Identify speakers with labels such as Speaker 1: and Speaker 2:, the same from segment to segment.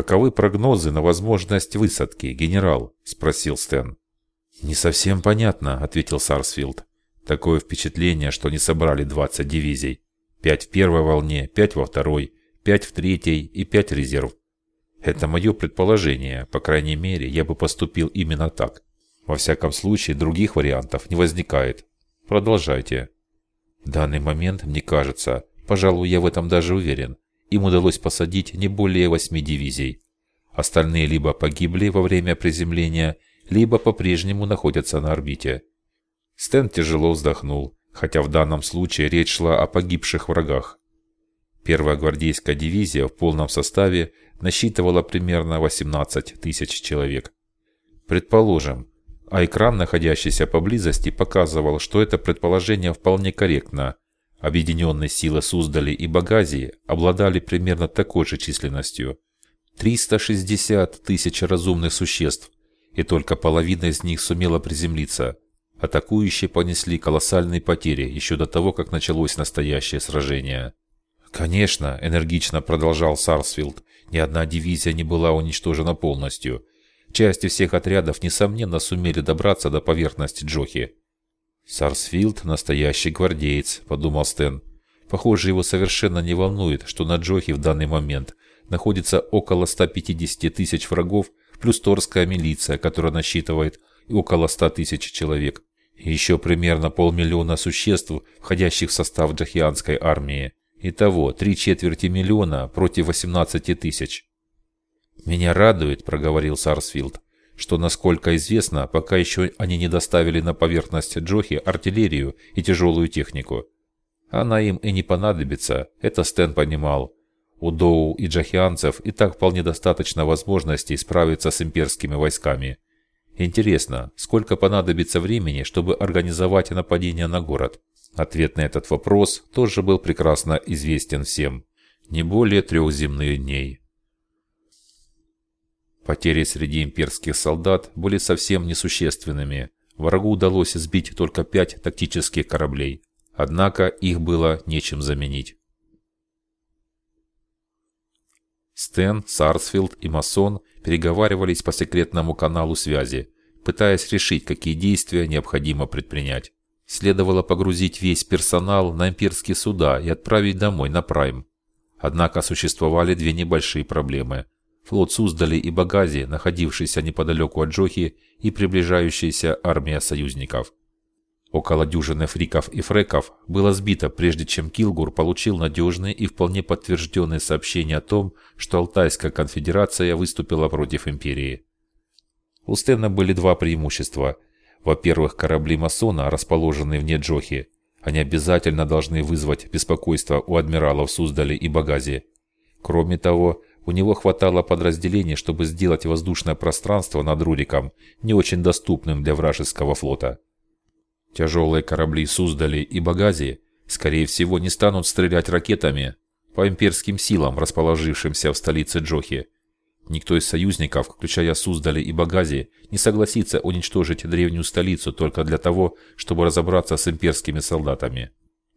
Speaker 1: «Каковы прогнозы на возможность высадки, генерал?» – спросил Стэн. «Не совсем понятно», – ответил Сарсфилд. «Такое впечатление, что они собрали 20 дивизий. Пять в первой волне, пять во второй, пять в третьей и пять резерв. Это мое предположение, по крайней мере, я бы поступил именно так. Во всяком случае, других вариантов не возникает. Продолжайте. В данный момент, мне кажется, пожалуй, я в этом даже уверен, им удалось посадить не более восьми дивизий. Остальные либо погибли во время приземления, либо по-прежнему находятся на орбите. Стэн тяжело вздохнул, хотя в данном случае речь шла о погибших врагах. Первая гвардейская дивизия в полном составе насчитывала примерно 18 тысяч человек. Предположим, а экран, находящийся поблизости, показывал, что это предположение вполне корректно. Объединенные силы Суздали и Багазии обладали примерно такой же численностью. 360 тысяч разумных существ, и только половина из них сумела приземлиться. Атакующие понесли колоссальные потери еще до того, как началось настоящее сражение. «Конечно», – энергично продолжал Сарсфилд, – «ни одна дивизия не была уничтожена полностью. Части всех отрядов, несомненно, сумели добраться до поверхности Джохи». «Сарсфилд – настоящий гвардеец», – подумал Стэн. Похоже, его совершенно не волнует, что на Джохе в данный момент находится около 150 тысяч врагов, плюс Торская милиция, которая насчитывает около 100 тысяч человек. И еще примерно полмиллиона существ, входящих в состав джахианской армии. Итого, три четверти миллиона против 18 тысяч. «Меня радует», – проговорил Сарсфилд, – «что, насколько известно, пока еще они не доставили на поверхность Джохи артиллерию и тяжелую технику. Она им и не понадобится, это Стэн понимал. У Доу и джахианцев и так вполне достаточно возможностей справиться с имперскими войсками. Интересно, сколько понадобится времени, чтобы организовать нападение на город?» Ответ на этот вопрос тоже был прекрасно известен всем. Не более трех земных дней. Потери среди имперских солдат были совсем несущественными. Врагу удалось сбить только пять тактических кораблей. Однако их было нечем заменить. Стэн, Сарсфилд и Масон переговаривались по секретному каналу связи, пытаясь решить, какие действия необходимо предпринять. Следовало погрузить весь персонал на имперские суда и отправить домой на Прайм. Однако существовали две небольшие проблемы. Флот Суздали и Багази, находившийся неподалеку от Джохи, и приближающаяся армия союзников. Около дюжины фриков и фреков было сбито, прежде чем Килгур получил надежные и вполне подтвержденные сообщения о том, что Алтайская конфедерация выступила против империи. У Стена были два преимущества – во-первых, корабли масона, расположенные вне Джохи, они обязательно должны вызвать беспокойство у адмиралов Суздали и Багази. Кроме того, у него хватало подразделений, чтобы сделать воздушное пространство над Руриком не очень доступным для вражеского флота. Тяжелые корабли Суздали и Багази, скорее всего, не станут стрелять ракетами по имперским силам, расположившимся в столице Джохи, Никто из союзников, включая Суздали и Багази, не согласится уничтожить древнюю столицу только для того, чтобы разобраться с имперскими солдатами.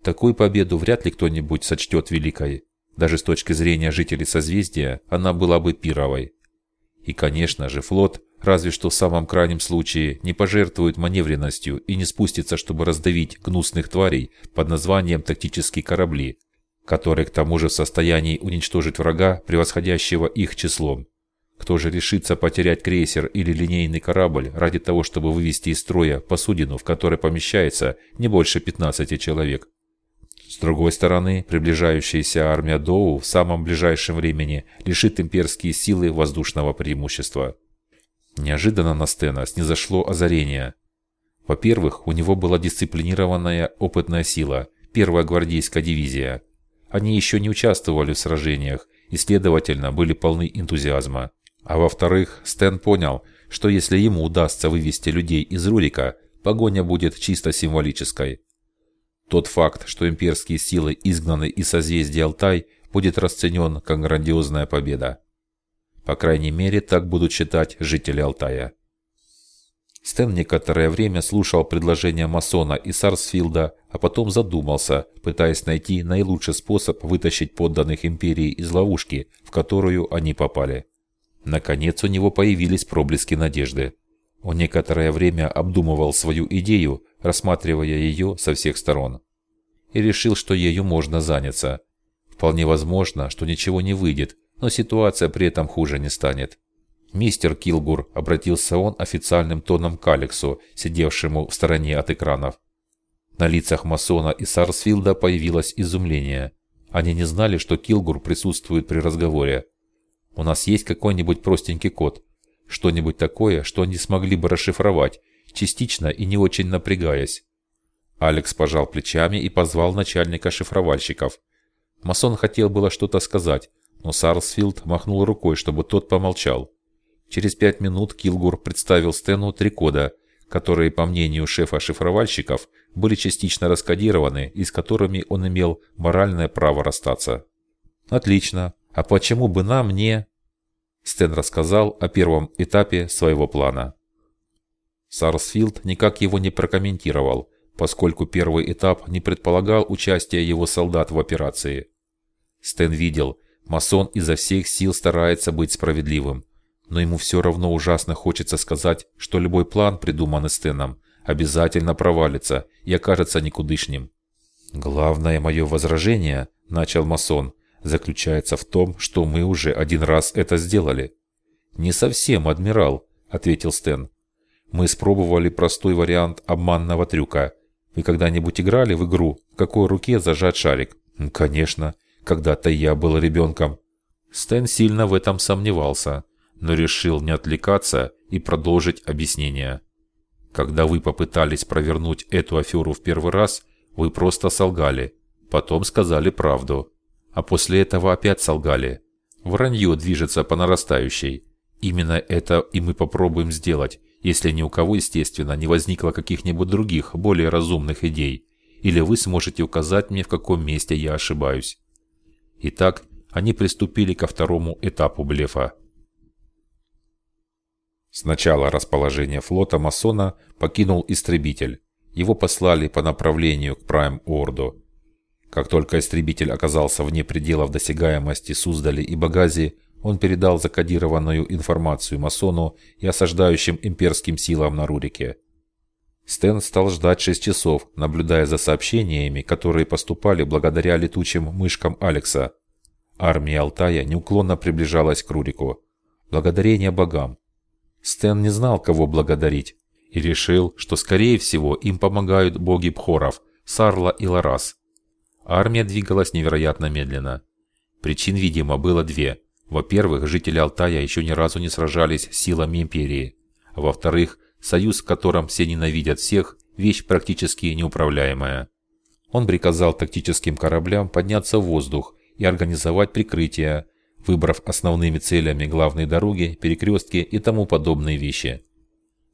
Speaker 1: Такую победу вряд ли кто-нибудь сочтет великой. Даже с точки зрения жителей созвездия, она была бы пировой. И, конечно же, флот, разве что в самом крайнем случае, не пожертвует маневренностью и не спустится, чтобы раздавить гнусных тварей под названием «тактические корабли», которые к тому же в состоянии уничтожить врага, превосходящего их числом. Кто же решится потерять крейсер или линейный корабль ради того, чтобы вывести из строя посудину, в которой помещается не больше 15 человек? С другой стороны, приближающаяся армия Доу в самом ближайшем времени лишит имперские силы воздушного преимущества. Неожиданно на Стена снизошло озарение. Во-первых, у него была дисциплинированная опытная сила, первая гвардейская дивизия. Они еще не участвовали в сражениях и, следовательно, были полны энтузиазма. А во-вторых, Стэн понял, что если ему удастся вывести людей из Рурика, погоня будет чисто символической. Тот факт, что имперские силы изгнаны из созвездия Алтай, будет расценен как грандиозная победа. По крайней мере, так будут считать жители Алтая. Стэн некоторое время слушал предложения Масона и Сарсфилда, а потом задумался, пытаясь найти наилучший способ вытащить подданных империи из ловушки, в которую они попали. Наконец у него появились проблески надежды. Он некоторое время обдумывал свою идею, рассматривая ее со всех сторон. И решил, что ею можно заняться. Вполне возможно, что ничего не выйдет, но ситуация при этом хуже не станет. «Мистер Килгур», — обратился он официальным тоном к Алексу, сидевшему в стороне от экранов. На лицах Масона и Сарсфилда появилось изумление. Они не знали, что Килгур присутствует при разговоре. «У нас есть какой-нибудь простенький код? Что-нибудь такое, что они смогли бы расшифровать, частично и не очень напрягаясь?» Алекс пожал плечами и позвал начальника шифровальщиков. Масон хотел было что-то сказать, но Сарсфилд махнул рукой, чтобы тот помолчал. Через пять минут Килгур представил Стэну три кода, которые, по мнению шефа шифровальщиков, были частично раскодированы и с которыми он имел моральное право расстаться. «Отлично. А почему бы нам не...» Стэн рассказал о первом этапе своего плана. Сарсфилд никак его не прокомментировал, поскольку первый этап не предполагал участия его солдат в операции. Стэн видел, масон изо всех сил старается быть справедливым, но ему все равно ужасно хочется сказать, что любой план, придуманный Стэном, обязательно провалится и окажется никудышним. «Главное мое возражение», – начал масон, – «заключается в том, что мы уже один раз это сделали». «Не совсем, адмирал», – ответил Стэн. «Мы спробовали простой вариант обманного трюка. Вы когда-нибудь играли в игру, в какой руке зажать шарик?» «Конечно. Когда-то я был ребенком». Стэн сильно в этом сомневался но решил не отвлекаться и продолжить объяснение. Когда вы попытались провернуть эту аферу в первый раз, вы просто солгали, потом сказали правду, а после этого опять солгали. Вранье движется по нарастающей. Именно это и мы попробуем сделать, если ни у кого, естественно, не возникло каких-нибудь других, более разумных идей, или вы сможете указать мне, в каком месте я ошибаюсь. Итак, они приступили ко второму этапу блефа. Сначала расположение флота Масона покинул истребитель. Его послали по направлению к Прайм-Орду. Как только истребитель оказался вне пределов досягаемости Суздали и Багази, он передал закодированную информацию Масону и осаждающим имперским силам на Рурике. Стэн стал ждать 6 часов, наблюдая за сообщениями, которые поступали благодаря летучим мышкам Алекса. Армия Алтая неуклонно приближалась к Рурику. Благодарение богам. Стэн не знал, кого благодарить, и решил, что скорее всего им помогают боги Пхоров, Сарла и Ларас. Армия двигалась невероятно медленно. Причин, видимо, было две. Во-первых, жители Алтая еще ни разу не сражались силами Империи. А во-вторых, союз, в котором все ненавидят всех, вещь практически неуправляемая. Он приказал тактическим кораблям подняться в воздух и организовать прикрытие, выбрав основными целями главные дороги, перекрестки и тому подобные вещи.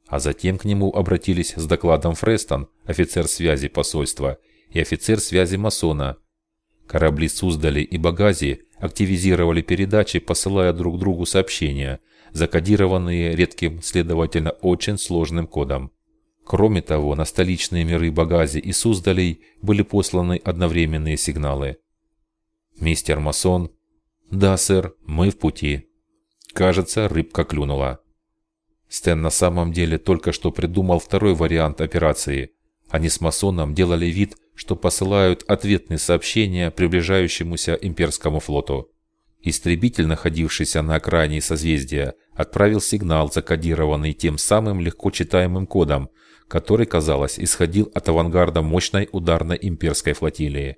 Speaker 1: А затем к нему обратились с докладом Фрестон, офицер связи посольства, и офицер связи масона. Корабли Суздали и Багази активизировали передачи, посылая друг другу сообщения, закодированные редким, следовательно, очень сложным кодом. Кроме того, на столичные миры Багази и Суздалей были посланы одновременные сигналы. Мистер Масон «Да, сэр, мы в пути». Кажется, рыбка клюнула. Стэн на самом деле только что придумал второй вариант операции. Они с масоном делали вид, что посылают ответные сообщения приближающемуся имперскому флоту. Истребитель, находившийся на окраине созвездия, отправил сигнал, закодированный тем самым легко читаемым кодом, который, казалось, исходил от авангарда мощной ударной имперской флотилии.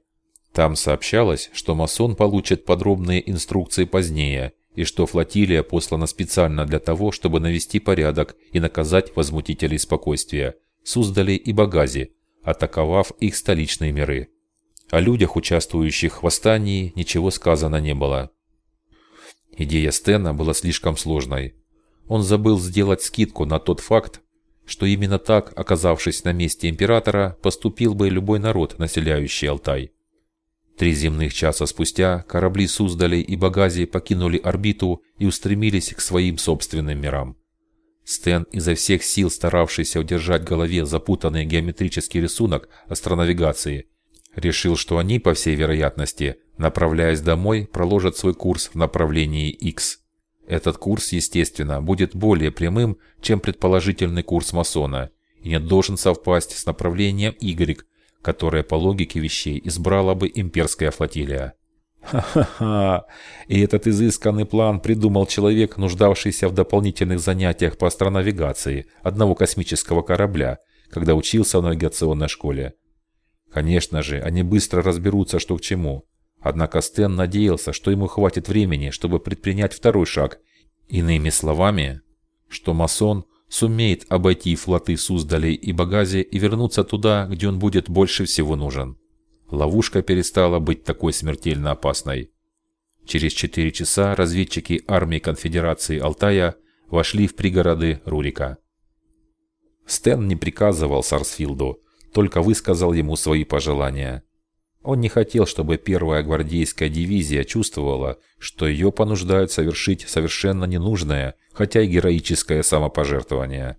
Speaker 1: Там сообщалось, что масон получит подробные инструкции позднее, и что флотилия послана специально для того, чтобы навести порядок и наказать возмутителей спокойствия, Суздали и Багази, атаковав их столичные миры. О людях, участвующих в восстании, ничего сказано не было. Идея Стена была слишком сложной. Он забыл сделать скидку на тот факт, что именно так, оказавшись на месте императора, поступил бы любой народ, населяющий Алтай. Три земных часа спустя корабли Суздали и Багази покинули орбиту и устремились к своим собственным мирам. Стэн, изо всех сил старавшийся удержать в голове запутанный геометрический рисунок астронавигации, решил, что они, по всей вероятности, направляясь домой, проложат свой курс в направлении X. Этот курс, естественно, будет более прямым, чем предположительный курс масона, и не должен совпасть с направлением Y, которое по логике вещей избрала бы имперская флотилия. Ха-ха-ха! И этот изысканный план придумал человек, нуждавшийся в дополнительных занятиях по астронавигации одного космического корабля, когда учился в навигационной школе. Конечно же, они быстро разберутся, что к чему. Однако Стэн надеялся, что ему хватит времени, чтобы предпринять второй шаг. Иными словами, что масон сумеет обойти флоты Суздалей и Багази и вернуться туда, где он будет больше всего нужен. Ловушка перестала быть такой смертельно опасной. Через четыре часа разведчики армии конфедерации Алтая вошли в пригороды Рурика. Стэн не приказывал Сарсфилду, только высказал ему свои пожелания. Он не хотел, чтобы первая гвардейская дивизия чувствовала, что ее понуждают совершить совершенно ненужное, хотя и героическое самопожертвование.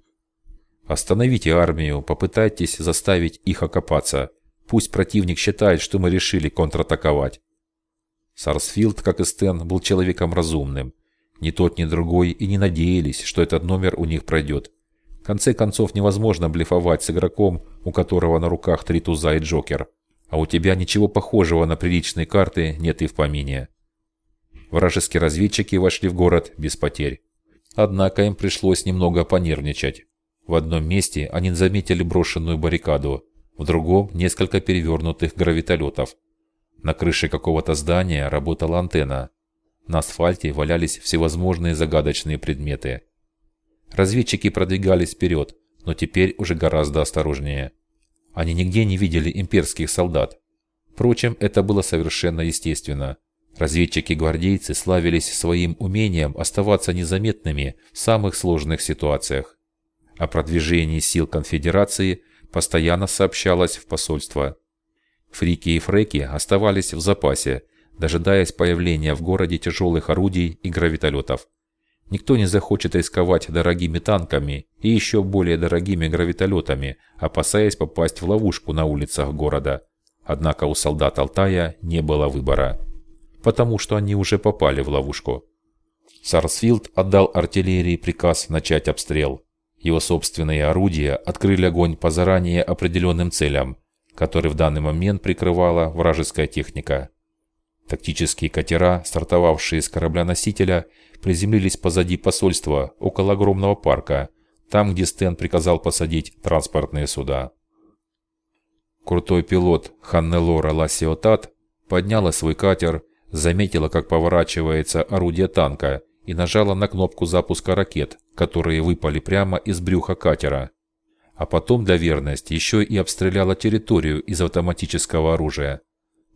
Speaker 1: Остановите армию, попытайтесь заставить их окопаться. Пусть противник считает, что мы решили контратаковать. Сарсфилд, как и Стэн, был человеком разумным. Ни тот, ни другой и не надеялись, что этот номер у них пройдет. В конце концов, невозможно блефовать с игроком, у которого на руках три туза и Джокер а у тебя ничего похожего на приличные карты нет и в помине. Вражеские разведчики вошли в город без потерь. Однако им пришлось немного понервничать. В одном месте они заметили брошенную баррикаду, в другом – несколько перевернутых гравитолетов. На крыше какого-то здания работала антенна. На асфальте валялись всевозможные загадочные предметы. Разведчики продвигались вперед, но теперь уже гораздо осторожнее. Они нигде не видели имперских солдат. Впрочем, это было совершенно естественно. Разведчики-гвардейцы славились своим умением оставаться незаметными в самых сложных ситуациях. О продвижении сил конфедерации постоянно сообщалось в посольство. Фрики и фреки оставались в запасе, дожидаясь появления в городе тяжелых орудий и гравитолетов. Никто не захочет рисковать дорогими танками и еще более дорогими гравитолетами, опасаясь попасть в ловушку на улицах города. Однако у солдат Алтая не было выбора, потому что они уже попали в ловушку. Сарсфилд отдал артиллерии приказ начать обстрел. Его собственные орудия открыли огонь по заранее определенным целям, которые в данный момент прикрывала вражеская техника. Тактические катера, стартовавшие с корабля-носителя, приземлились позади посольства, около огромного парка, там, где Стэн приказал посадить транспортные суда. Крутой пилот Ханнелора Лассиотат подняла свой катер, заметила, как поворачивается орудие танка и нажала на кнопку запуска ракет, которые выпали прямо из брюха катера. А потом для верности еще и обстреляла территорию из автоматического оружия.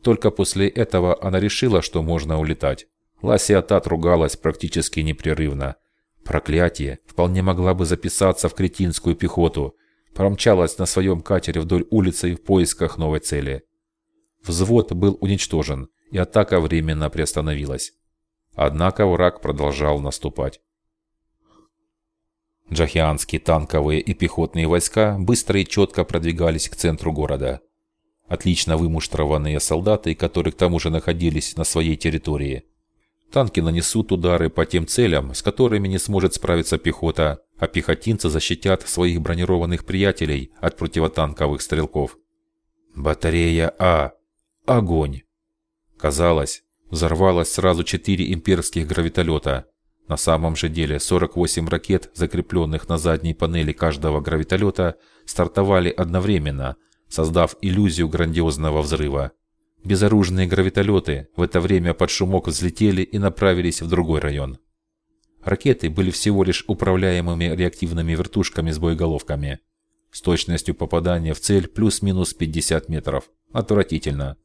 Speaker 1: Только после этого она решила, что можно улетать. Ласиатат ругалась практически непрерывно. Проклятие, вполне могла бы записаться в кретинскую пехоту. Промчалась на своем катере вдоль улицы в поисках новой цели. Взвод был уничтожен, и атака временно приостановилась. Однако враг продолжал наступать. Джахианские танковые и пехотные войска быстро и четко продвигались к центру города. Отлично вымуштрованные солдаты, которые к тому же находились на своей территории. Танки нанесут удары по тем целям, с которыми не сможет справиться пехота, а пехотинцы защитят своих бронированных приятелей от противотанковых стрелков. Батарея А. Огонь! Казалось, взорвалось сразу четыре имперских гравитолета. На самом же деле 48 ракет, закрепленных на задней панели каждого гравитолета, стартовали одновременно, создав иллюзию грандиозного взрыва. Безоружные гравитолеты в это время под шумок взлетели и направились в другой район. Ракеты были всего лишь управляемыми реактивными вертушками с боеголовками. С точностью попадания в цель плюс-минус 50 метров. Отвратительно.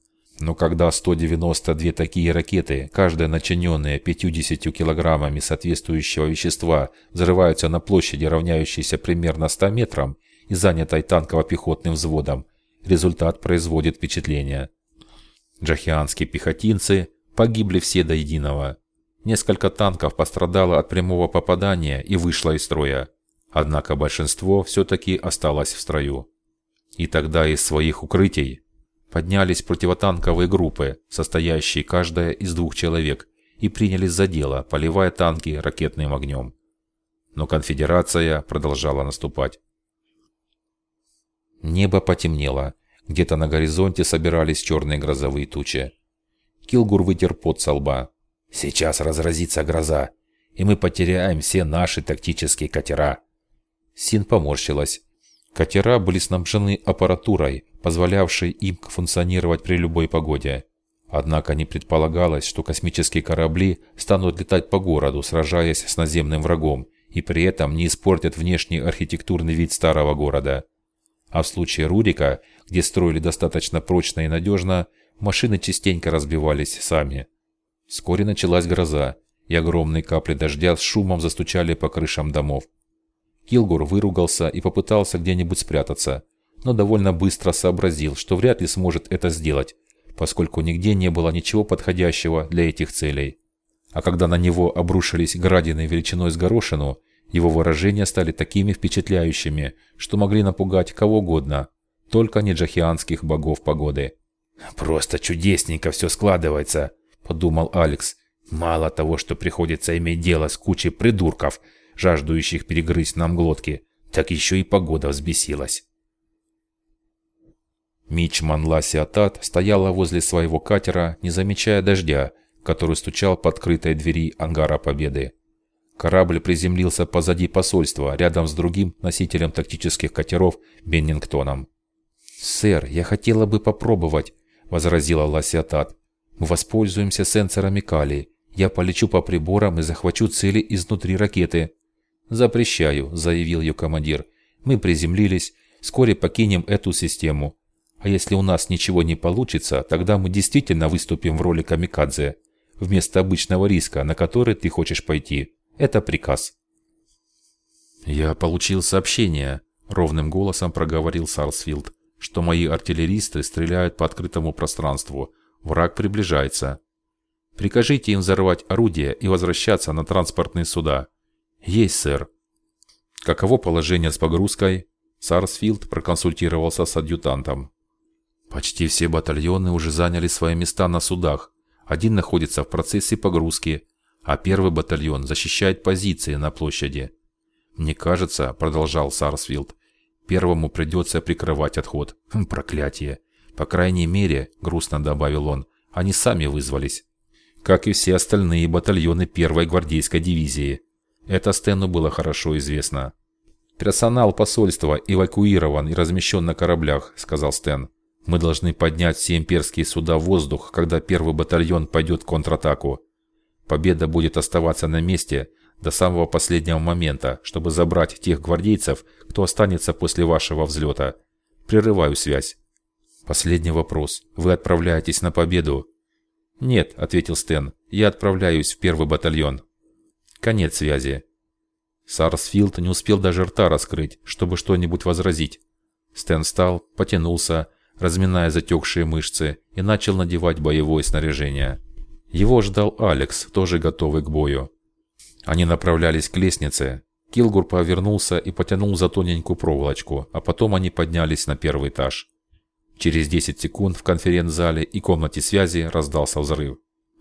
Speaker 1: Но когда 192 такие ракеты, каждая начиненная 50 килограммами соответствующего вещества, взрываются на площади, равняющейся примерно 100 метрам, и занятой танково-пехотным взводом, результат производит впечатление. Джахианские пехотинцы погибли все до единого. Несколько танков пострадало от прямого попадания и вышло из строя. Однако большинство все-таки осталось в строю. И тогда из своих укрытий поднялись противотанковые группы, состоящие каждая из двух человек, и принялись за дело, поливая танки ракетным огнем. Но конфедерация продолжала наступать. Небо потемнело. Где-то на горизонте собирались черные грозовые тучи. Килгур вытер пот со лба. «Сейчас разразится гроза, и мы потеряем все наши тактические катера». Син поморщилась. Катера были снабжены аппаратурой, позволявшей им функционировать при любой погоде. Однако не предполагалось, что космические корабли станут летать по городу, сражаясь с наземным врагом, и при этом не испортят внешний архитектурный вид старого города. А в случае Рурика, где строили достаточно прочно и надежно, машины частенько разбивались сами. Вскоре началась гроза, и огромные капли дождя с шумом застучали по крышам домов. Килгур выругался и попытался где-нибудь спрятаться, но довольно быстро сообразил, что вряд ли сможет это сделать, поскольку нигде не было ничего подходящего для этих целей. А когда на него обрушились градины величиной с горошину, его выражения стали такими впечатляющими, что могли напугать кого угодно, только не джахианских богов погоды. «Просто чудесненько все складывается», – подумал Алекс. «Мало того, что приходится иметь дело с кучей придурков, жаждущих перегрызть нам глотки, так еще и погода взбесилась. Мичман Ласиатат стояла возле своего катера, не замечая дождя, который стучал по открытой двери ангара Победы. Корабль приземлился позади посольства, рядом с другим носителем тактических катеров Беннингтоном. «Сэр, я хотела бы попробовать», – возразила Ласиатат. «Мы воспользуемся сенсорами Кали. Я полечу по приборам и захвачу цели изнутри ракеты». «Запрещаю», – заявил ее командир. «Мы приземлились, вскоре покинем эту систему. А если у нас ничего не получится, тогда мы действительно выступим в роли камикадзе, вместо обычного риска, на который ты хочешь пойти. Это приказ». «Я получил сообщение», – ровным голосом проговорил Сарсфилд, «что мои артиллеристы стреляют по открытому пространству. Враг приближается. Прикажите им взорвать орудия и возвращаться на транспортные суда. «Есть, сэр». «Каково положение с погрузкой?» Сарсфилд проконсультировался с адъютантом. «Почти все батальоны уже заняли свои места на судах. Один находится в процессе погрузки, а первый батальон защищает позиции на площади. Мне кажется, продолжал Сарсфилд, первому придется прикрывать отход. Хм, проклятие. По крайней мере, грустно добавил он, они сами вызвались. Как и все остальные батальоны первой гвардейской дивизии. Это Стэну было хорошо известно. «Персонал посольства эвакуирован и размещен на кораблях», — сказал Стэн. «Мы должны поднять все имперские суда в воздух, когда первый батальон пойдет в контратаку. Победа будет оставаться на месте до самого последнего момента, чтобы забрать тех гвардейцев, кто останется после вашего взлета. Прерываю связь». «Последний вопрос. Вы отправляетесь на победу?» «Нет», — ответил Стэн. «Я отправляюсь в первый батальон». Конец связи. Сарсфилд не успел даже рта раскрыть, чтобы что-нибудь возразить. Стэн встал, потянулся, разминая затекшие мышцы, и начал надевать боевое снаряжение. Его ждал Алекс, тоже готовый к бою. Они направлялись к лестнице. Килгур повернулся и потянул за тоненькую проволочку, а потом они поднялись на первый этаж. Через 10 секунд в конференц-зале и комнате связи раздался взрыв.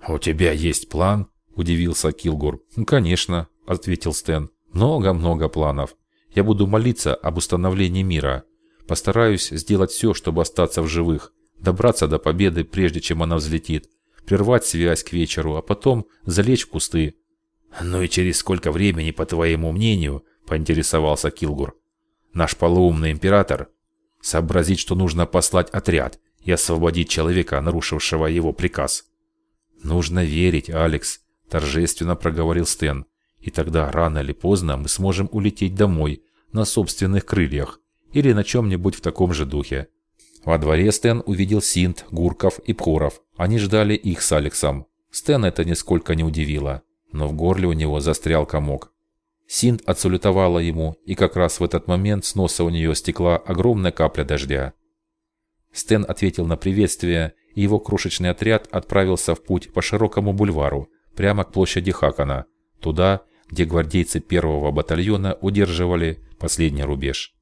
Speaker 1: «У тебя есть план?» – удивился Килгур. «Конечно», – ответил Стэн. «Много-много планов. Я буду молиться об установлении мира. Постараюсь сделать все, чтобы остаться в живых, добраться до победы, прежде чем она взлетит, прервать связь к вечеру, а потом залечь в кусты». «Ну и через сколько времени, по твоему мнению?» – поинтересовался Килгур. «Наш полуумный император сообразить, что нужно послать отряд и освободить человека, нарушившего его приказ». «Нужно верить, Алекс торжественно проговорил Стэн. И тогда рано или поздно мы сможем улететь домой на собственных крыльях или на чем-нибудь в таком же духе. Во дворе Стэн увидел Синт, Гурков и Пхоров. Они ждали их с Алексом. Стэн это нисколько не удивило, но в горле у него застрял комок. Синт отсалютовала ему, и как раз в этот момент с носа у нее стекла огромная капля дождя. Стэн ответил на приветствие, и его крошечный отряд отправился в путь по широкому бульвару, прямо к площади Хакана, туда, где гвардейцы первого батальона удерживали последний рубеж.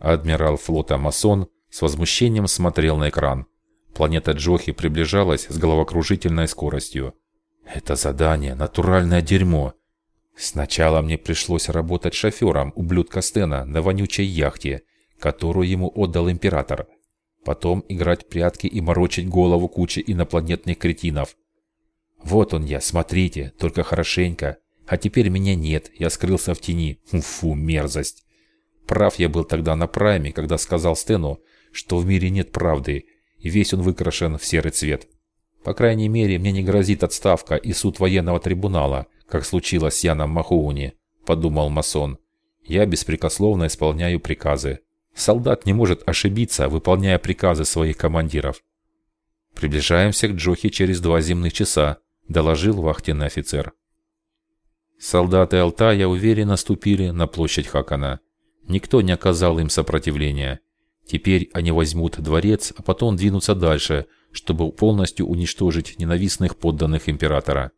Speaker 1: Адмирал флота Масон с возмущением смотрел на экран. Планета Джохи приближалась с головокружительной скоростью. Это задание – натуральное дерьмо. Сначала мне пришлось работать шофером ублюдка Стена на вонючей яхте, которую ему отдал Император. Потом играть прятки и морочить голову куче инопланетных кретинов. Вот он я, смотрите, только хорошенько. А теперь меня нет, я скрылся в тени. Фу, мерзость. Прав я был тогда на прайме, когда сказал Стену, что в мире нет правды, и весь он выкрашен в серый цвет. По крайней мере, мне не грозит отставка и суд военного трибунала, как случилось с Яном Махоуни, подумал масон. Я беспрекословно исполняю приказы. Солдат не может ошибиться, выполняя приказы своих командиров. Приближаемся к Джохи через два земных часа, доложил вахтенный офицер. Солдаты Алтая уверенно ступили на площадь Хакана. Никто не оказал им сопротивления. Теперь они возьмут дворец, а потом двинутся дальше, чтобы полностью уничтожить ненавистных подданных императора.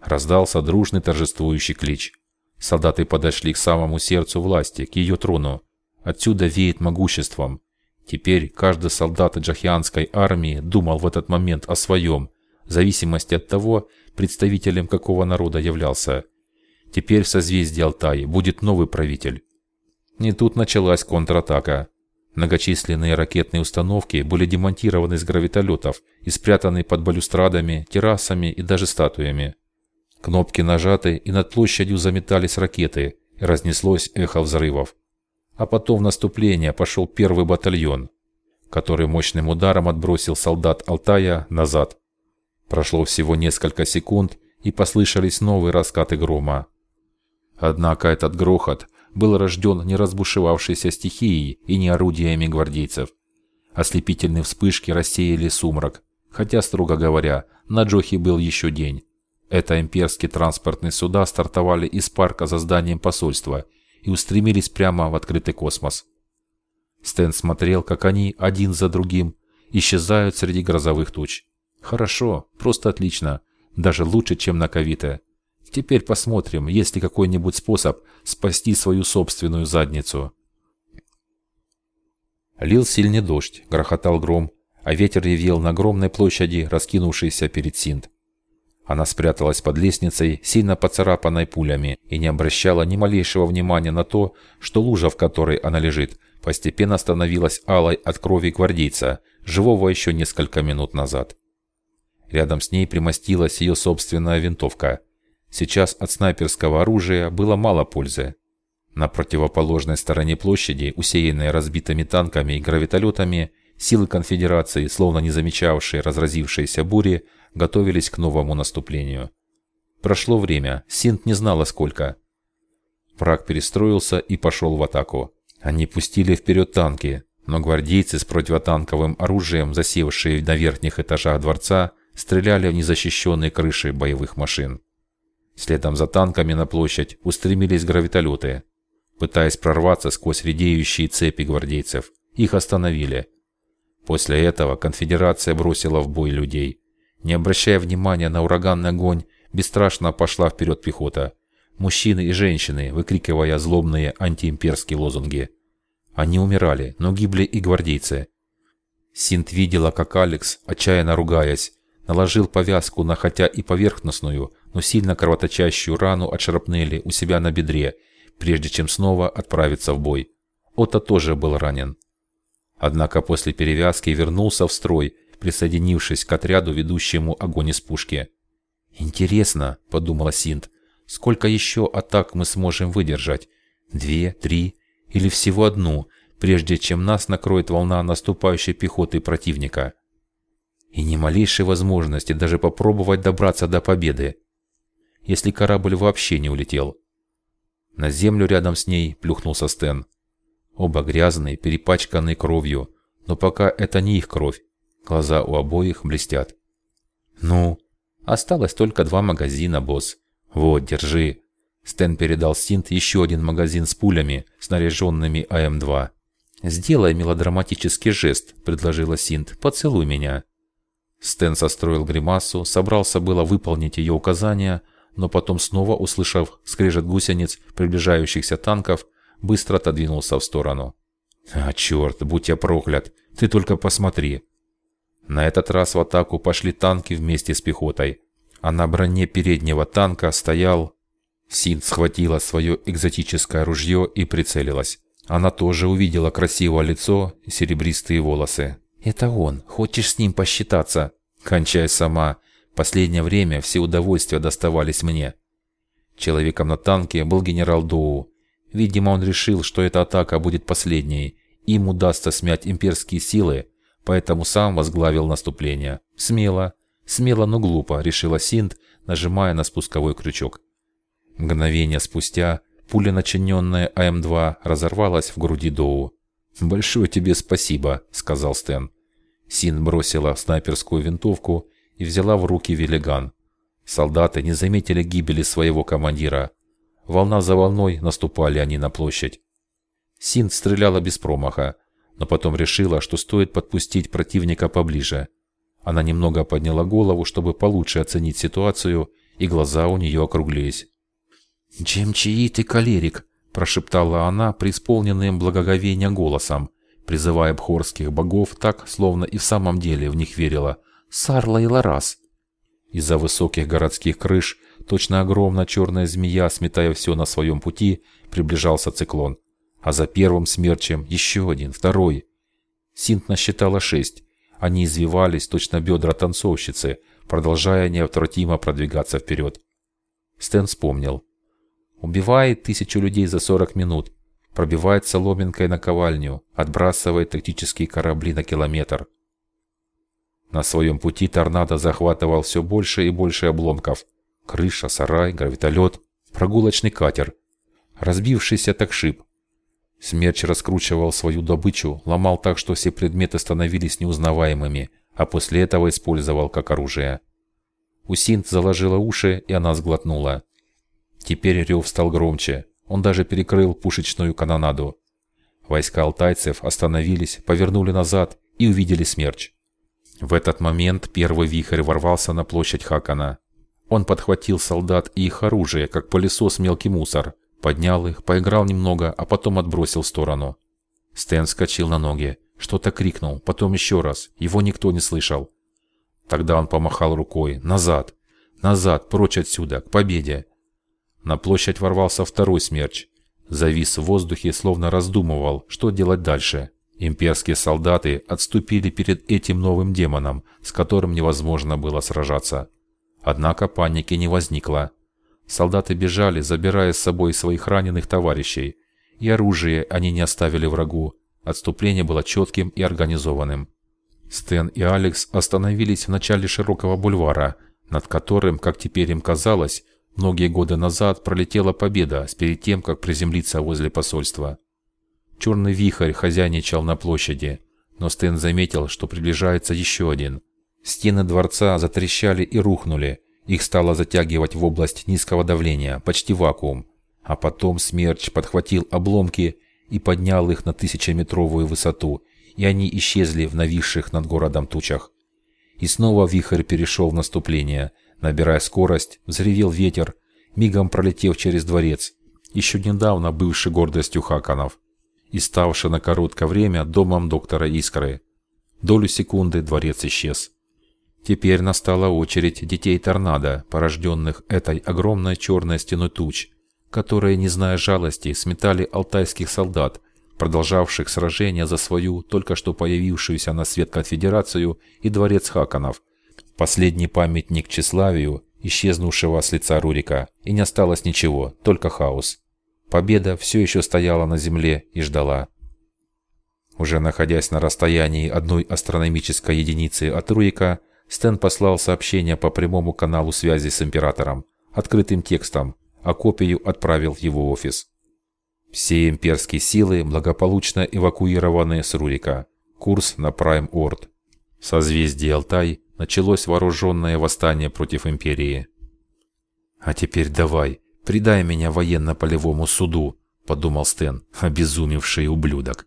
Speaker 1: Раздался дружный торжествующий клич. Солдаты подошли к самому сердцу власти, к ее трону. Отсюда веет могуществом. Теперь каждый солдат джахианской армии думал в этот момент о своем, в зависимости от того, представителем какого народа являлся. Теперь в созвездии Алтаи будет новый правитель. Не тут началась контратака. Многочисленные ракетные установки были демонтированы с гравитолетов и спрятаны под балюстрадами, террасами и даже статуями. Кнопки нажаты, и над площадью заметались ракеты, и разнеслось эхо взрывов. А потом в наступление пошел первый батальон, который мощным ударом отбросил солдат Алтая назад. Прошло всего несколько секунд, и послышались новые раскаты грома. Однако этот грохот был рожден не разбушевавшейся стихией и не орудиями гвардейцев. Ослепительные вспышки рассеяли сумрак, хотя, строго говоря, на Джохе был еще день. Это имперские транспортные суда стартовали из парка за зданием посольства и устремились прямо в открытый космос. Стэн смотрел, как они, один за другим, исчезают среди грозовых туч. Хорошо, просто отлично, даже лучше, чем на Ковите. Теперь посмотрим, есть ли какой-нибудь способ спасти свою собственную задницу. Лил сильный дождь, грохотал гром, а ветер ревел на огромной площади, раскинувшейся перед Синт. Она спряталась под лестницей, сильно поцарапанной пулями, и не обращала ни малейшего внимания на то, что лужа, в которой она лежит, постепенно становилась алой от крови гвардейца, живого еще несколько минут назад. Рядом с ней примостилась ее собственная винтовка – Сейчас от снайперского оружия было мало пользы. На противоположной стороне площади, усеянной разбитыми танками и гравитолетами, силы конфедерации, словно не замечавшие разразившейся бури, готовились к новому наступлению. Прошло время, Синт не знала сколько. Враг перестроился и пошел в атаку. Они пустили вперед танки, но гвардейцы с противотанковым оружием, засевшие на верхних этажах дворца, стреляли в незащищенные крыши боевых машин. Следом за танками на площадь устремились гравитолеты. Пытаясь прорваться сквозь редеющие цепи гвардейцев, их остановили. После этого конфедерация бросила в бой людей. Не обращая внимания на ураганный огонь, бесстрашно пошла вперед пехота. Мужчины и женщины, выкрикивая злобные антиимперские лозунги. Они умирали, но гибли и гвардейцы. Синт видела, как Алекс, отчаянно ругаясь, наложил повязку на хотя и поверхностную, но сильно кровоточащую рану от шрапнели у себя на бедре, прежде чем снова отправиться в бой. Отто тоже был ранен. Однако после перевязки вернулся в строй, присоединившись к отряду, ведущему огонь из пушки. «Интересно», — подумала Синт, — «сколько еще атак мы сможем выдержать? Две, три или всего одну, прежде чем нас накроет волна наступающей пехоты противника?» И ни малейшей возможности даже попробовать добраться до победы если корабль вообще не улетел. На землю рядом с ней плюхнулся Стэн. Оба грязные, перепачканные кровью, но пока это не их кровь. Глаза у обоих блестят. «Ну?» «Осталось только два магазина, босс. Вот, держи». Стэн передал Синт еще один магазин с пулями, снаряженными АМ-2. «Сделай мелодраматический жест», — предложила Синт. «Поцелуй меня». Стэн состроил гримасу, собрался было выполнить ее указания, но потом снова, услышав скрежет гусениц приближающихся танков, быстро отодвинулся в сторону. «А черт, будь я проклят! Ты только посмотри!» На этот раз в атаку пошли танки вместе с пехотой, а на броне переднего танка стоял... Син схватила свое экзотическое ружье и прицелилась. Она тоже увидела красивое лицо и серебристые волосы. «Это он. Хочешь с ним посчитаться?» «Кончай сама. Последнее время все удовольствия доставались мне». Человеком на танке был генерал Доу. Видимо, он решил, что эта атака будет последней. Им удастся смять имперские силы, поэтому сам возглавил наступление. Смело, смело, но глупо, решила Синт, нажимая на спусковой крючок. Мгновение спустя пуля, начиненная АМ-2, разорвалась в груди Доу. «Большое тебе спасибо», — сказал Стэн. Син бросила снайперскую винтовку и взяла в руки велиган. Солдаты не заметили гибели своего командира. Волна за волной наступали они на площадь. Син стреляла без промаха, но потом решила, что стоит подпустить противника поближе. Она немного подняла голову, чтобы получше оценить ситуацию, и глаза у нее округлились. «Джемчиит и колерик», – прошептала она, преисполненным благоговения голосом, призывая бхорских богов так, словно и в самом деле в них верила. «Сарла и Ларас». Из-за высоких городских крыш, точно огромная черная змея, сметая все на своем пути, приближался циклон. А за первым смерчем еще один, второй. Синт насчитала шесть. Они извивались, точно бедра танцовщицы, продолжая неотвратимо продвигаться вперед. Стэн вспомнил. Убивает тысячу людей за 40 минут. Пробивает соломинкой наковальню. Отбрасывает тактические корабли на километр. На своем пути торнадо захватывал все больше и больше обломков. Крыша, сарай, гравитолет, прогулочный катер. Разбившийся такшип. Смерч раскручивал свою добычу, ломал так, что все предметы становились неузнаваемыми, а после этого использовал как оружие. Усинт заложила уши, и она сглотнула. Теперь рев стал громче. Он даже перекрыл пушечную канонаду. Войска алтайцев остановились, повернули назад и увидели смерч. В этот момент первый вихрь ворвался на площадь Хакана. Он подхватил солдат и их оружие, как пылесос мелкий мусор, поднял их, поиграл немного, а потом отбросил в сторону. Стэн вскочил на ноги, что-то крикнул, потом еще раз, его никто не слышал. Тогда он помахал рукой, назад, назад, прочь отсюда, к победе. На площадь ворвался второй смерч. Завис в воздухе, словно раздумывал, что делать дальше. Имперские солдаты отступили перед этим новым демоном, с которым невозможно было сражаться. Однако паники не возникло. Солдаты бежали, забирая с собой своих раненых товарищей. И оружие они не оставили врагу. Отступление было четким и организованным. Стэн и Алекс остановились в начале широкого бульвара, над которым, как теперь им казалось, Многие годы назад пролетела победа перед тем, как приземлиться возле посольства. Черный вихрь хозяйничал на площади, но Стэн заметил, что приближается еще один. Стены дворца затрещали и рухнули, их стало затягивать в область низкого давления, почти вакуум. А потом смерч подхватил обломки и поднял их на тысячеметровую высоту, и они исчезли в нависших над городом тучах. И снова вихрь перешел в наступление, Набирая скорость, взревел ветер, мигом пролетев через дворец, еще недавно бывший гордостью Хаканов, и ставший на короткое время домом доктора Искры. Долю секунды дворец исчез. Теперь настала очередь детей торнадо, порожденных этой огромной черной стеной туч, которые, не зная жалости, сметали алтайских солдат, продолжавших сражение за свою, только что появившуюся на свет конфедерацию и дворец Хаканов – Последний памятник тщеславию, исчезнувшего с лица Рурика, и не осталось ничего, только хаос. Победа все еще стояла на земле и ждала. Уже находясь на расстоянии одной астрономической единицы от Рурика, Стэн послал сообщение по прямому каналу связи с Императором, открытым текстом, а копию отправил в его офис. Все имперские силы благополучно эвакуированы с Рурика. Курс на Прайм-Орд. Созвездие Алтай началось вооруженное восстание против империи. «А теперь давай, предай меня военно-полевому суду», — подумал Стэн, обезумевший ублюдок.